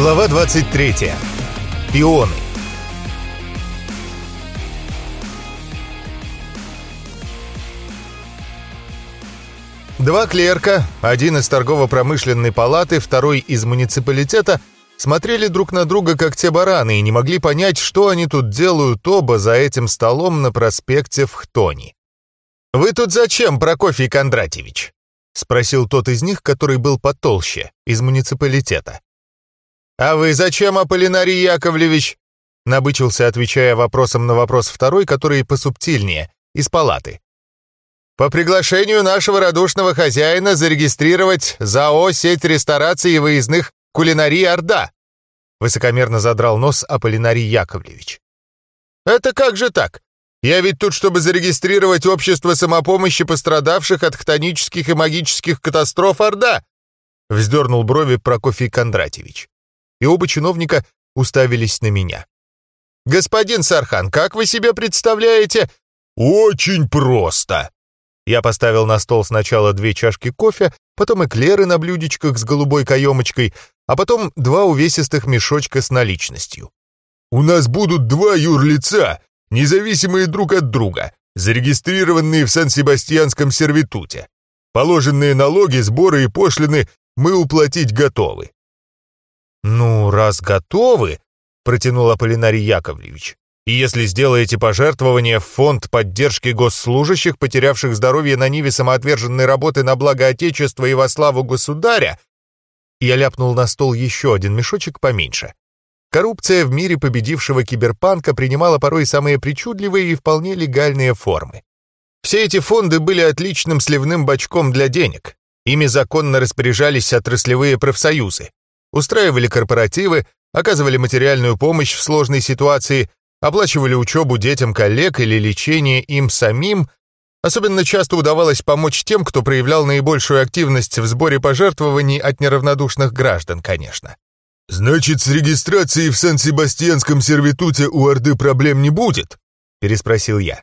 Глава 23. Пионы. Два клерка, один из торгово-промышленной палаты, второй из муниципалитета, смотрели друг на друга, как те бараны, и не могли понять, что они тут делают оба за этим столом на проспекте в Хтони. «Вы тут зачем, Прокофий Кондратьевич?» — спросил тот из них, который был потолще, из муниципалитета. «А вы зачем, Аполлинарий Яковлевич?» Набычился, отвечая вопросом на вопрос второй, который посубтильнее, из палаты. «По приглашению нашего радушного хозяина зарегистрировать ЗАО «Сеть рестораций и выездных кулинарий Орда», высокомерно задрал нос Аполлинарий Яковлевич. «Это как же так? Я ведь тут, чтобы зарегистрировать общество самопомощи пострадавших от хтонических и магических катастроф Орда!» вздернул брови Прокофий Кондратьевич и оба чиновника уставились на меня. «Господин Сархан, как вы себе представляете?» «Очень просто!» Я поставил на стол сначала две чашки кофе, потом эклеры на блюдечках с голубой каемочкой, а потом два увесистых мешочка с наличностью. «У нас будут два юрлица, независимые друг от друга, зарегистрированные в Сан-Себастьянском сервитуте. Положенные налоги, сборы и пошлины мы уплатить готовы. «Ну, раз готовы», — протянул Аполлинарий Яковлевич, «и если сделаете пожертвование в фонд поддержки госслужащих, потерявших здоровье на ниве самоотверженной работы на благо Отечества и во славу государя», я ляпнул на стол еще один мешочек поменьше. Коррупция в мире победившего киберпанка принимала порой самые причудливые и вполне легальные формы. Все эти фонды были отличным сливным бачком для денег. Ими законно распоряжались отраслевые профсоюзы устраивали корпоративы, оказывали материальную помощь в сложной ситуации, оплачивали учебу детям коллег или лечение им самим. Особенно часто удавалось помочь тем, кто проявлял наибольшую активность в сборе пожертвований от неравнодушных граждан, конечно. «Значит, с регистрацией в Сан-Себастьянском сервитуте у Орды проблем не будет?» — переспросил я.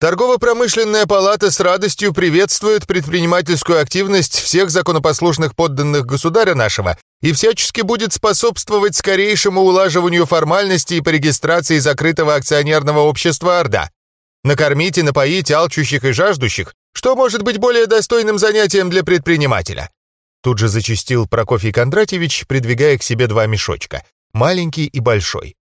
Торгово-промышленная палата с радостью приветствует предпринимательскую активность всех законопослушных подданных государя нашего и всячески будет способствовать скорейшему улаживанию формальностей по регистрации закрытого акционерного общества «Орда». Накормить и напоить алчущих и жаждущих, что может быть более достойным занятием для предпринимателя. Тут же зачастил Прокофий Кондратьевич, придвигая к себе два мешочка, маленький и большой.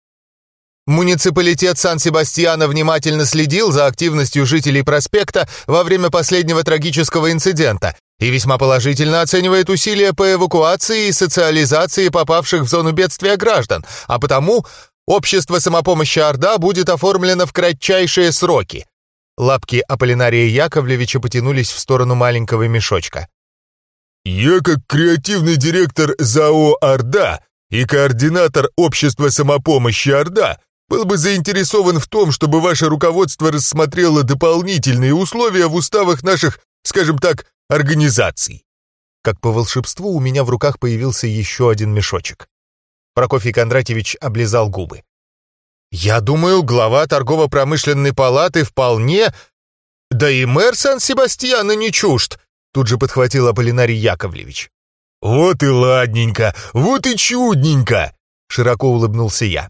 Муниципалитет Сан-Себастьяна внимательно следил за активностью жителей проспекта во время последнего трагического инцидента и весьма положительно оценивает усилия по эвакуации и социализации попавших в зону бедствия граждан, а потому общество самопомощи Орда будет оформлено в кратчайшие сроки. Лапки Аполлинария Яковлевича потянулись в сторону маленького мешочка. «Я, как креативный директор ЗАО «Орда» и координатор общества самопомощи «Орда», был бы заинтересован в том, чтобы ваше руководство рассмотрело дополнительные условия в уставах наших, скажем так, организаций. Как по волшебству у меня в руках появился еще один мешочек. Прокофий Кондратьевич облизал губы. «Я думаю, глава торгово-промышленной палаты вполне... Да и мэр Сан-Себастьяна не чужд!» Тут же подхватил Аполлинарий Яковлевич. «Вот и ладненько, вот и чудненько!» Широко улыбнулся я.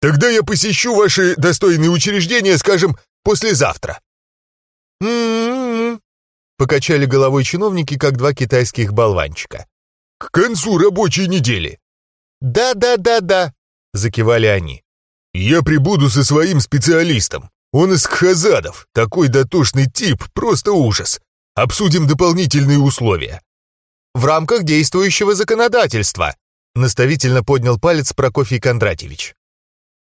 Тогда я посещу ваши достойные учреждения, скажем, послезавтра». «М-м-м», покачали головой чиновники, как два китайских болванчика. «К концу рабочей недели». «Да-да-да-да», — закивали они. «Я прибуду со своим специалистом. Он из Хазадов. Такой дотошный тип, просто ужас. Обсудим дополнительные условия». «В рамках действующего законодательства», — наставительно поднял палец Прокофий Кондратьевич.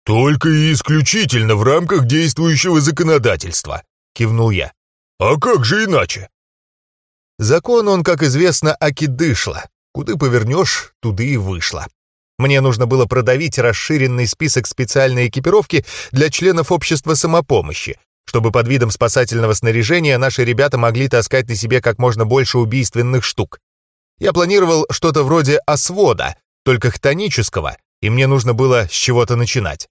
«Только и исключительно в рамках действующего законодательства», — кивнул я. «А как же иначе?» Закон он, как известно, акидышла. Куда повернешь, туда и вышло. Мне нужно было продавить расширенный список специальной экипировки для членов общества самопомощи, чтобы под видом спасательного снаряжения наши ребята могли таскать на себе как можно больше убийственных штук. Я планировал что-то вроде освода, только хтонического, и мне нужно было с чего-то начинать.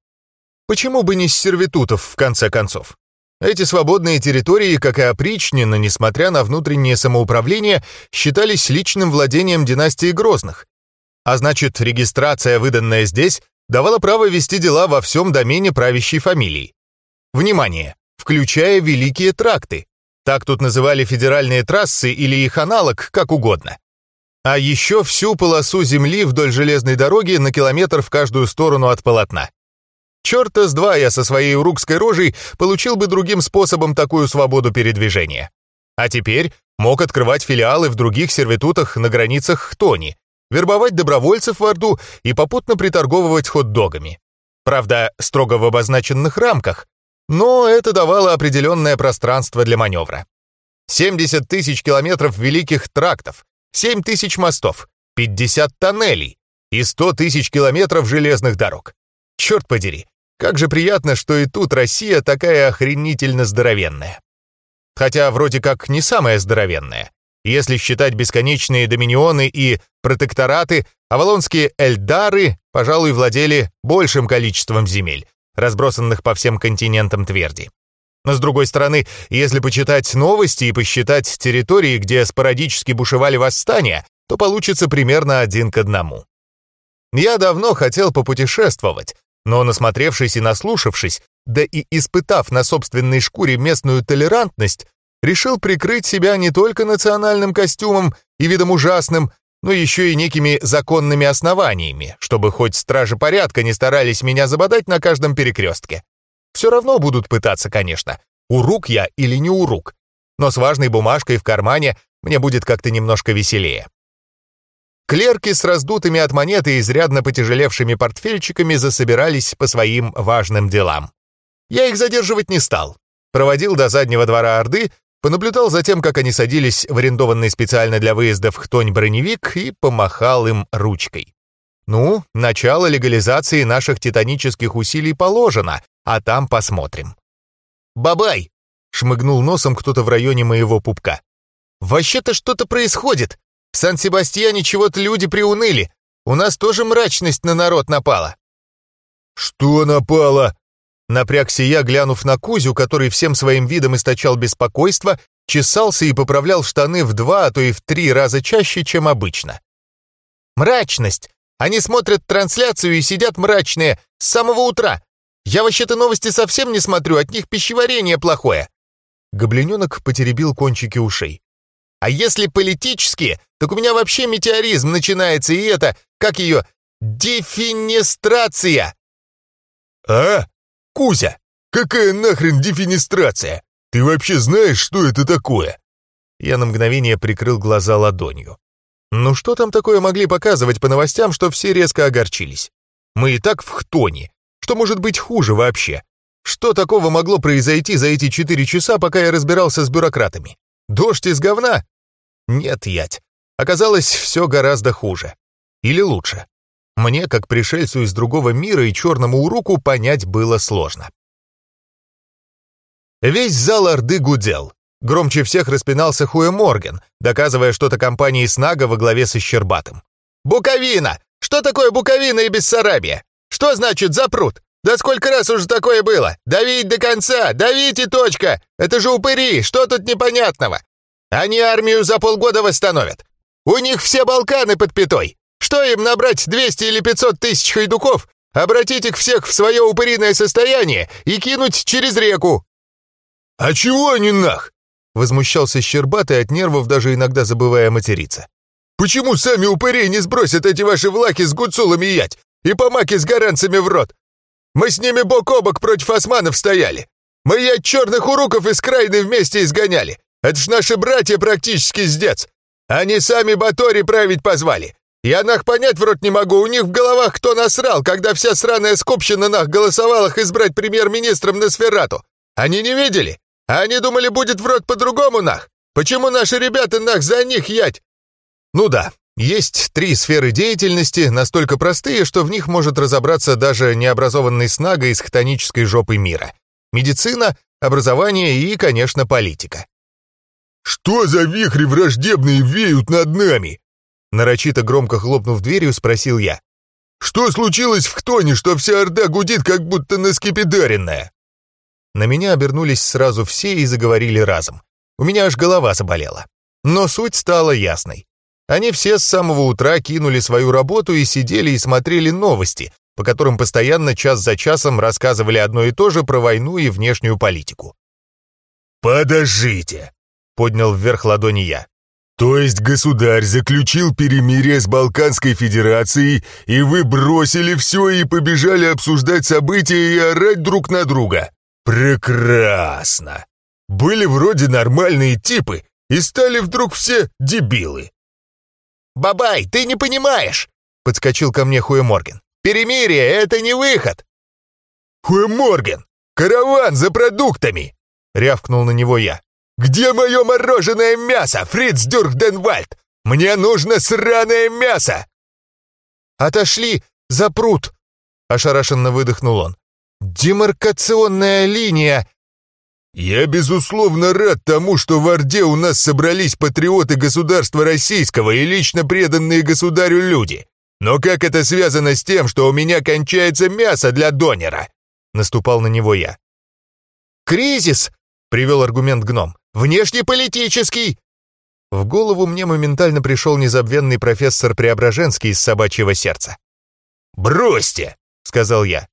Почему бы не с сервитутов, в конце концов? Эти свободные территории, как и опричнина, несмотря на внутреннее самоуправление, считались личным владением династии Грозных. А значит, регистрация, выданная здесь, давала право вести дела во всем домене правящей фамилии. Внимание! Включая Великие Тракты. Так тут называли федеральные трассы или их аналог, как угодно. А еще всю полосу земли вдоль железной дороги на километр в каждую сторону от полотна. Черта с два я со своей урукской рожей получил бы другим способом такую свободу передвижения. А теперь мог открывать филиалы в других сервитутах на границах Хтони, вербовать добровольцев в Орду и попутно приторговывать хот-догами. Правда, строго в обозначенных рамках, но это давало определенное пространство для маневра. 70 тысяч километров великих трактов, 7 тысяч мостов, 50 тоннелей и 100 тысяч километров железных дорог. Черт подери, как же приятно, что и тут Россия такая охренительно здоровенная. Хотя вроде как не самая здоровенная. Если считать бесконечные доминионы и протектораты, авалонские эльдары, пожалуй, владели большим количеством земель, разбросанных по всем континентам тверди. Но с другой стороны, если почитать новости и посчитать территории, где спорадически бушевали восстания, то получится примерно один к одному. Я давно хотел попутешествовать, но насмотревшись и наслушавшись, да и испытав на собственной шкуре местную толерантность, решил прикрыть себя не только национальным костюмом и видом ужасным, но еще и некими законными основаниями, чтобы хоть стражи порядка не старались меня забодать на каждом перекрестке. Все равно будут пытаться, конечно, урук я или не урук, но с важной бумажкой в кармане мне будет как-то немножко веселее. Клерки с раздутыми от монеты и изрядно потяжелевшими портфельчиками засобирались по своим важным делам. Я их задерживать не стал. Проводил до заднего двора Орды Понаблюдал за тем, как они садились в арендованный специально для выезда в Хтонь броневик и помахал им ручкой. Ну, начало легализации наших титанических усилий положено, а там посмотрим. «Бабай!» — шмыгнул носом кто-то в районе моего пупка. «Вообще-то что-то происходит. В Сан-Себастьяне чего-то люди приуныли. У нас тоже мрачность на народ напала». «Что напало?» Напрягся я, глянув на Кузю, который всем своим видом источал беспокойство, чесался и поправлял штаны в два, а то и в три раза чаще, чем обычно. «Мрачность! Они смотрят трансляцию и сидят мрачные с самого утра. Я вообще-то новости совсем не смотрю, от них пищеварение плохое». Гоблиненок потеребил кончики ушей. «А если политические, так у меня вообще метеоризм начинается, и это, как ее, дефинистрация!» «А?» Кузя, какая нахрен дефинистрация? Ты вообще знаешь, что это такое?» Я на мгновение прикрыл глаза ладонью. Ну что там такое могли показывать по новостям, что все резко огорчились? Мы и так в хтоне. Что может быть хуже вообще? Что такого могло произойти за эти четыре часа, пока я разбирался с бюрократами? Дождь из говна? Нет, ять. Оказалось, все гораздо хуже. Или лучше. Мне, как пришельцу из другого мира и черному уруку, понять было сложно. Весь зал Орды гудел. Громче всех распинался Хуэ Морген, доказывая что-то компании Снага во главе со Щербатым. «Буковина! Что такое Буковина и Бессарабия? Что значит запрут? Да сколько раз уже такое было? Давить до конца! Давите, точка! Это же упыри! Что тут непонятного? Они армию за полгода восстановят. У них все Балканы под пятой. Что им набрать 200 или 500 тысяч хайдуков, обратить их всех в свое упыриное состояние и кинуть через реку?» «А чего они нах?» Возмущался Щербатый от нервов, даже иногда забывая материться. «Почему сами упыри не сбросят эти ваши влаки с гуцулами ять и помаки с гаранцами в рот? Мы с ними бок о бок против османов стояли. Мы ять черных уруков из крайны вместе изгоняли. Это ж наши братья практически с дец. Они сами Батори править позвали. Я нах понять в рот не могу, у них в головах кто насрал, когда вся сраная скупщина нах голосовала их избрать премьер-министром на сферату. Они не видели? Они думали, будет в рот по-другому нах? Почему наши ребята нах за них ять? Ну да, есть три сферы деятельности, настолько простые, что в них может разобраться даже необразованный снага из хтонической жопы мира. Медицина, образование и, конечно, политика. «Что за вихри враждебные веют над нами?» Нарочито громко хлопнув дверью, спросил я. «Что случилось в Хтоне, что вся Орда гудит, как будто наскепидаренная?» На меня обернулись сразу все и заговорили разом. У меня аж голова заболела. Но суть стала ясной. Они все с самого утра кинули свою работу и сидели и смотрели новости, по которым постоянно час за часом рассказывали одно и то же про войну и внешнюю политику. «Подождите!» — поднял вверх ладони я. «То есть государь заключил перемирие с Балканской Федерацией, и вы бросили все и побежали обсуждать события и орать друг на друга? Прекрасно! Были вроде нормальные типы, и стали вдруг все дебилы. «Бабай, ты не понимаешь!» — подскочил ко мне Хуэморген. «Перемирие — это не выход!» «Хуэморген! Караван за продуктами!» — рявкнул на него я. «Где мое мороженое мясо, Фриц Дюрхденвальд? Мне нужно сраное мясо!» «Отошли за пруд!» — ошарашенно выдохнул он. «Демаркационная линия! «Я, безусловно, рад тому, что в Орде у нас собрались патриоты государства российского и лично преданные государю люди. Но как это связано с тем, что у меня кончается мясо для донера?» Наступал на него я. «Кризис!» — привел аргумент гном. «Внешнеполитический!» В голову мне моментально пришел незабвенный профессор Преображенский из собачьего сердца. «Бросьте!» — сказал я.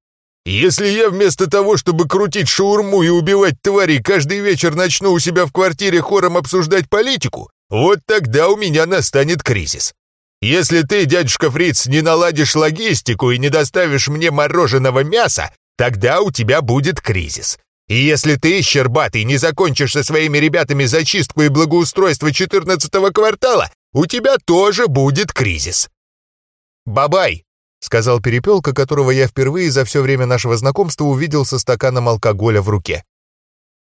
Если я вместо того, чтобы крутить шаурму и убивать тварей, каждый вечер начну у себя в квартире хором обсуждать политику, вот тогда у меня настанет кризис. Если ты, дядюшка Фриц, не наладишь логистику и не доставишь мне мороженого мяса, тогда у тебя будет кризис. И если ты, Щербатый, не закончишь со своими ребятами зачистку и благоустройство 14-го квартала, у тебя тоже будет кризис. Бабай, сказал Перепелка, которого я впервые за все время нашего знакомства увидел со стаканом алкоголя в руке.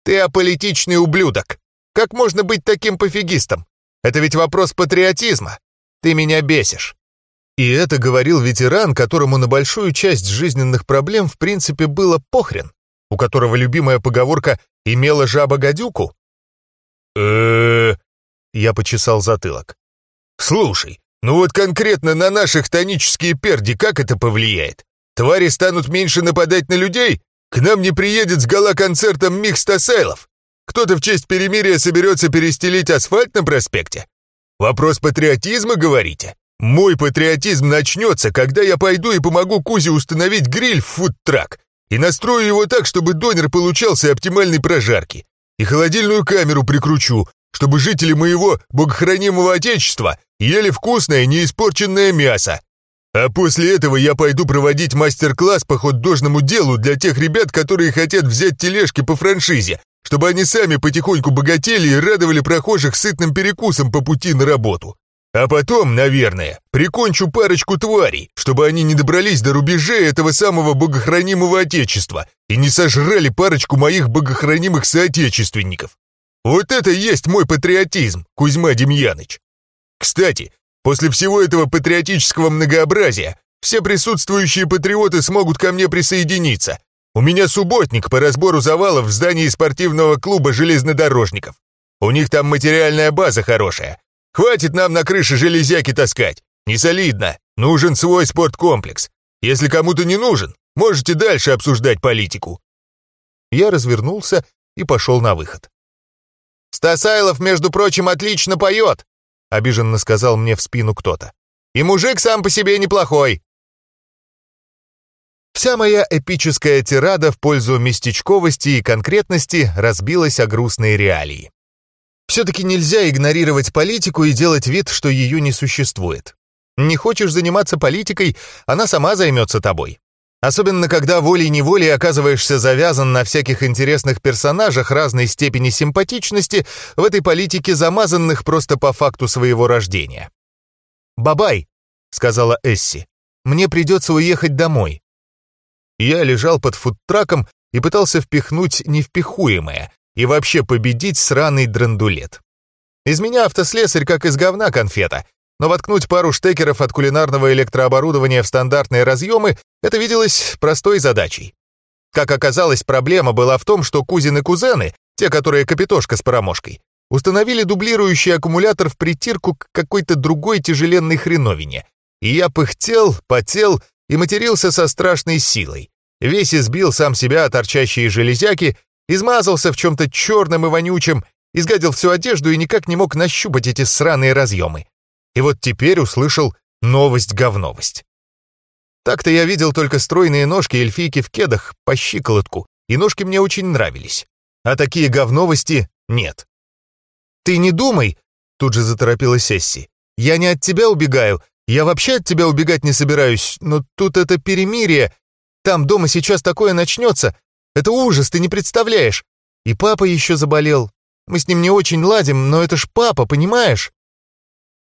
«Ты аполитичный ублюдок! Как можно быть таким пофигистом? Это ведь вопрос патриотизма! Ты меня бесишь!» И это говорил ветеран, которому на большую часть жизненных проблем в принципе было похрен, у которого любимая поговорка «имела жаба гадюку». э Я почесал затылок. «Слушай, ну вот конкретно на наших тонические перди как это повлияет? Твари станут меньше нападать на людей? К нам не приедет с гала-концертом Мих Стасайлов? Кто-то в честь перемирия соберется перестелить асфальт на проспекте? Вопрос патриотизма, говорите? Мой патриотизм начнется, когда я пойду и помогу Кузе установить гриль в фудтрак и настрою его так, чтобы донер получался оптимальной прожарки. И холодильную камеру прикручу, чтобы жители моего богохранимого отечества ели вкусное, неиспорченное мясо. А после этого я пойду проводить мастер-класс по хот-дожному делу для тех ребят, которые хотят взять тележки по франшизе, чтобы они сами потихоньку богатели и радовали прохожих сытным перекусом по пути на работу. А потом, наверное, прикончу парочку тварей, чтобы они не добрались до рубежей этого самого богохранимого отечества и не сожрали парочку моих богохранимых соотечественников. Вот это есть мой патриотизм, Кузьма Демьяныч. Кстати, после всего этого патриотического многообразия все присутствующие патриоты смогут ко мне присоединиться. У меня субботник по разбору завалов в здании спортивного клуба железнодорожников. У них там материальная база хорошая. Хватит нам на крыше железяки таскать. Не солидно. Нужен свой спорткомплекс. Если кому-то не нужен, можете дальше обсуждать политику. Я развернулся и пошел на выход. «Стасайлов, между прочим, отлично поет!» — обиженно сказал мне в спину кто-то. «И мужик сам по себе неплохой!» Вся моя эпическая тирада в пользу местечковости и конкретности разбилась о грустные реалии. Все-таки нельзя игнорировать политику и делать вид, что ее не существует. Не хочешь заниматься политикой, она сама займется тобой. Особенно, когда волей-неволей оказываешься завязан на всяких интересных персонажах разной степени симпатичности, в этой политике замазанных просто по факту своего рождения. «Бабай», — сказала Эсси, — «мне придется уехать домой». Я лежал под фудтраком и пытался впихнуть невпихуемое и вообще победить сраный драндулет. Из меня автослесарь как из говна конфета, но воткнуть пару штекеров от кулинарного электрооборудования в стандартные разъемы — это виделось простой задачей. Как оказалось, проблема была в том, что кузины-кузены, те, которые капитошка с парамошкой, установили дублирующий аккумулятор в притирку к какой-то другой тяжеленной хреновине. И я пыхтел, потел и матерился со страшной силой. Весь избил сам себя торчащие железяки, измазался в чем-то черном и вонючем, изгадил всю одежду и никак не мог нащупать эти сраные разъемы. И вот теперь услышал новость-говновость. Так-то я видел только стройные ножки эльфийки в кедах по щиколотку, и ножки мне очень нравились. А такие говновости нет. «Ты не думай!» — тут же заторопилась Сесси. «Я не от тебя убегаю. Я вообще от тебя убегать не собираюсь, но тут это перемирие. Там дома сейчас такое начнется. Это ужас, ты не представляешь. И папа еще заболел. Мы с ним не очень ладим, но это ж папа, понимаешь?»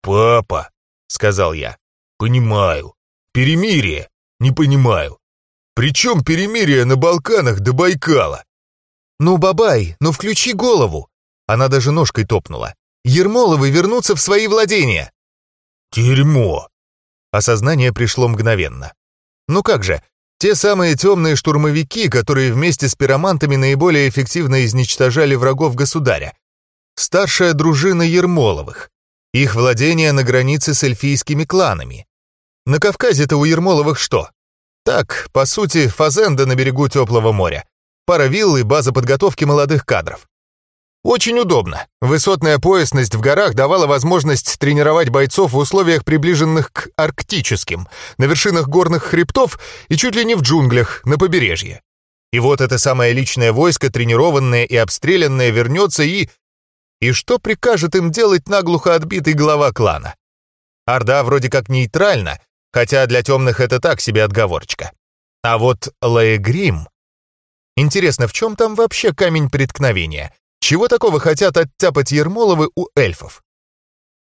«Папа», — сказал я. «Понимаю. Перемирие. Не понимаю. Причем перемирие на Балканах до Байкала? Ну, бабай, ну включи голову. Она даже ножкой топнула. Ермоловы вернутся в свои владения. Дерьмо. Осознание пришло мгновенно. Ну как же, те самые темные штурмовики, которые вместе с пиромантами наиболее эффективно изничтожали врагов государя. Старшая дружина Ермоловых. Их владения на границе с эльфийскими кланами. На Кавказе-то у Ермоловых что? Так, по сути, фазенда на берегу теплого моря. Пара вилл и база подготовки молодых кадров. Очень удобно. Высотная поясность в горах давала возможность тренировать бойцов в условиях, приближенных к арктическим, на вершинах горных хребтов и чуть ли не в джунглях, на побережье. И вот это самое личное войско, тренированное и обстрелянное, вернется и... И что прикажет им делать наглухо отбитый глава клана? Орда вроде как нейтральна, хотя для темных это так себе отговорочка. А вот Лаегрим... Интересно, в чем там вообще камень преткновения? Чего такого хотят оттяпать Ермоловы у эльфов?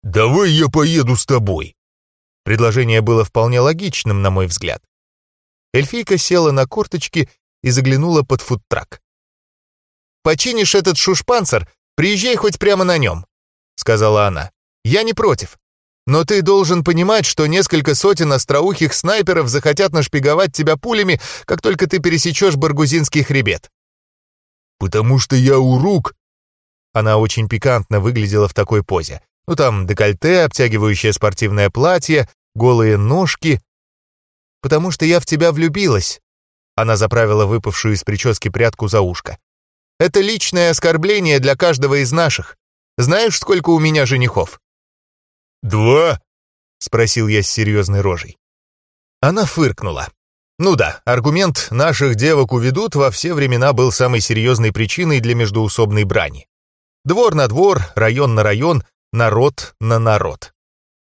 «Давай я поеду с тобой». Предложение было вполне логичным, на мой взгляд. Эльфийка села на корточки и заглянула под фудтрак. «Починишь этот шушпанцер, приезжай хоть прямо на нем», — сказала она. «Я не против. Но ты должен понимать, что несколько сотен остроухих снайперов захотят нашпиговать тебя пулями, как только ты пересечешь Баргузинский хребет. «Потому что я урук». Она очень пикантно выглядела в такой позе. Ну там декольте, обтягивающее спортивное платье, голые ножки. «Потому что я в тебя влюбилась». Она заправила выпавшую из прически прядку за ушко. «Это личное оскорбление для каждого из наших. Знаешь, сколько у меня женихов?» «Два?» — спросил я с серьезной рожей. Она фыркнула. Ну да, аргумент «наших девок уведут» во все времена был самой серьезной причиной для междоусобной брани. Двор на двор, район на район, народ на народ.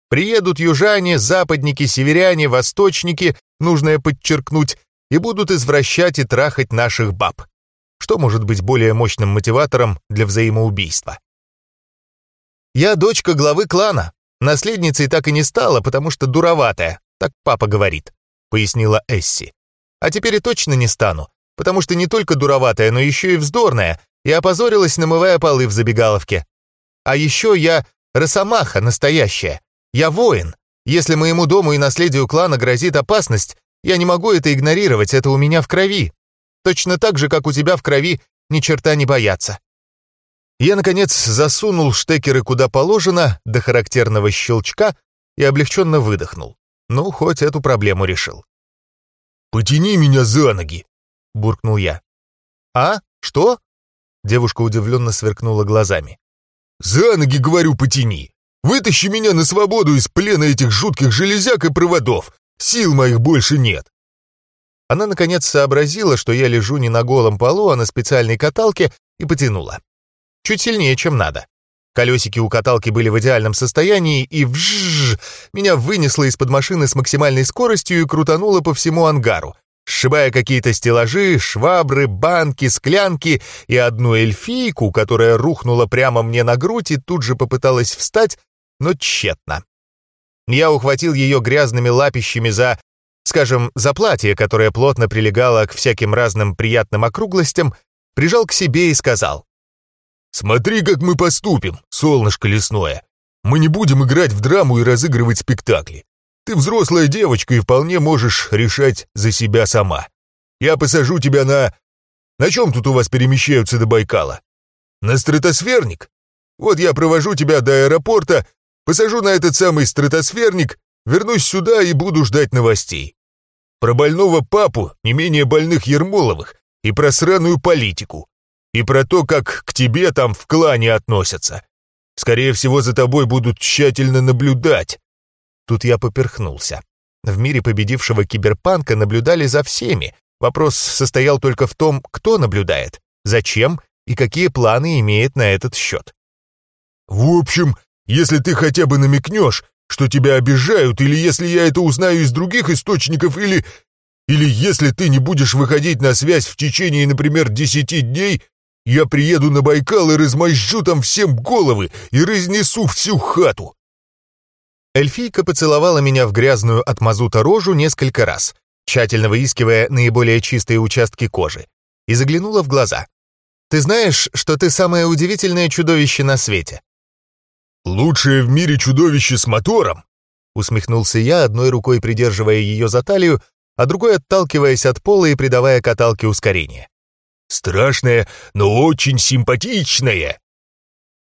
Приедут южане, западники, северяне, восточники, нужное подчеркнуть, и будут извращать и трахать наших баб. Что может быть более мощным мотиватором для взаимоубийства? Я дочка главы клана, Наследницей так и не стала, потому что дуроватая, так папа говорит», — пояснила Эсси. «А теперь и точно не стану, потому что не только дуроватая, но еще и вздорная, и опозорилась, намывая полы в забегаловке. А еще я росомаха настоящая. Я воин. Если моему дому и наследию клана грозит опасность, я не могу это игнорировать, это у меня в крови. Точно так же, как у тебя в крови ни черта не бояться. Я, наконец, засунул штекеры куда положено, до характерного щелчка, и облегченно выдохнул. Ну, хоть эту проблему решил. «Потяни меня за ноги!» — буркнул я. «А? Что?» Девушка удивленно сверкнула глазами. «За ноги, говорю, потяни! Вытащи меня на свободу из плена этих жутких железяк и проводов! Сил моих больше нет!» Она, наконец, сообразила, что я лежу не на голом полу, а на специальной каталке, и потянула. Чуть сильнее, чем надо. Колесики у каталки были в идеальном состоянии, и вжжж, меня вынесло из-под машины с максимальной скоростью и крутануло по всему ангару, сшибая какие-то стеллажи, швабры, банки, склянки и одну эльфийку, которая рухнула прямо мне на грудь и тут же попыталась встать, но тщетно. Я ухватил ее грязными лапищами за, скажем, за платье, которое плотно прилегало к всяким разным приятным округлостям, прижал к себе и сказал «Смотри, как мы поступим, солнышко лесное. Мы не будем играть в драму и разыгрывать спектакли. Ты взрослая девочка и вполне можешь решать за себя сама. Я посажу тебя на... На чем тут у вас перемещаются до Байкала? На стратосферник? Вот я провожу тебя до аэропорта, посажу на этот самый стратосферник, вернусь сюда и буду ждать новостей. Про больного папу, не менее больных Ермоловых, и про сраную политику и про то, как к тебе там в клане относятся. Скорее всего, за тобой будут тщательно наблюдать». Тут я поперхнулся. В мире победившего киберпанка наблюдали за всеми. Вопрос состоял только в том, кто наблюдает, зачем и какие планы имеет на этот счет. «В общем, если ты хотя бы намекнешь, что тебя обижают, или если я это узнаю из других источников, или... Или если ты не будешь выходить на связь в течение, например, десяти дней, я приеду на Байкал и размозжу там всем головы и разнесу всю хату. Эльфийка поцеловала меня в грязную от мазута рожу несколько раз, тщательно выискивая наиболее чистые участки кожи, и заглянула в глаза. «Ты знаешь, что ты самое удивительное чудовище на свете?» «Лучшее в мире чудовище с мотором?» усмехнулся я, одной рукой придерживая ее за талию, а другой отталкиваясь от пола и придавая каталке ускорение. «Страшное, но очень симпатичное!»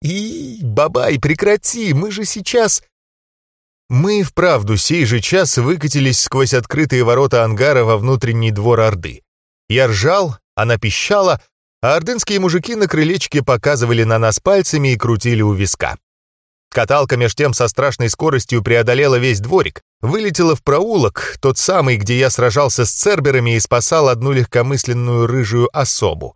«И, бабай, прекрати, мы же сейчас...» Мы вправду сей же час выкатились сквозь открытые ворота ангара во внутренний двор Орды. Я ржал, она пищала, а ордынские мужики на крылечке показывали на нас пальцами и крутили у виска. Каталка меж тем со страшной скоростью преодолела весь дворик, вылетела в проулок, тот самый, где я сражался с церберами и спасал одну легкомысленную рыжую особу.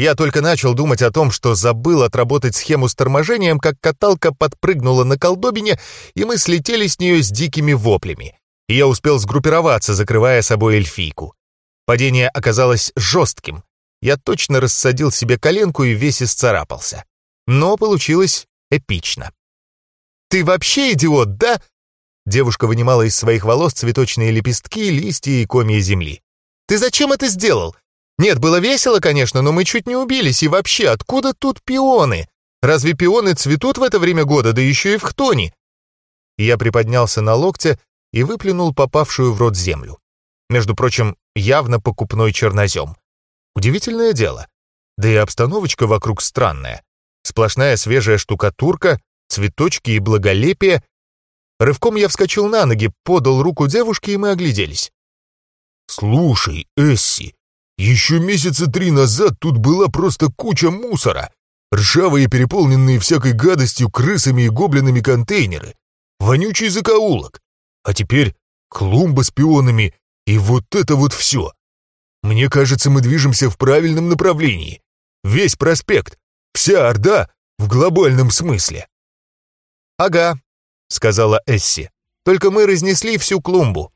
Я только начал думать о том, что забыл отработать схему с торможением, как каталка подпрыгнула на колдобине, и мы слетели с нее с дикими воплями. И я успел сгруппироваться, закрывая собой эльфийку. Падение оказалось жестким. Я точно рассадил себе коленку и весь исцарапался. Но получилось эпично. «Ты вообще идиот, да?» Девушка вынимала из своих волос цветочные лепестки, листья и комья земли. «Ты зачем это сделал? Нет, было весело, конечно, но мы чуть не убились. И вообще, откуда тут пионы? Разве пионы цветут в это время года, да еще и в хтоне?» Я приподнялся на локте и выплюнул попавшую в рот землю. Между прочим, явно покупной чернозем. Удивительное дело. Да и обстановочка вокруг странная. Сплошная свежая штукатурка, цветочки и благолепие. Рывком я вскочил на ноги, подал руку девушке, и мы огляделись. «Слушай, Эсси, еще месяца три назад тут была просто куча мусора. Ржавые, переполненные всякой гадостью крысами и гоблинами контейнеры. Вонючий закоулок. А теперь клумба с пионами и вот это вот все. Мне кажется, мы движемся в правильном направлении. Весь проспект, вся Орда в глобальном смысле. «Ага», — сказала Эсси. «Только мы разнесли всю клумбу».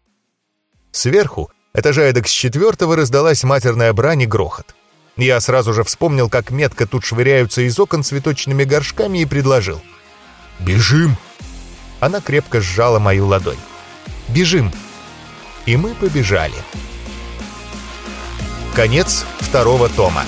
Сверху Этажа эдак с четвертого раздалась матерная брань и грохот. Я сразу же вспомнил, как метко тут швыряются из окон цветочными горшками и предложил. «Бежим!» Она крепко сжала мою ладонь. «Бежим!» И мы побежали. Конец второго тома.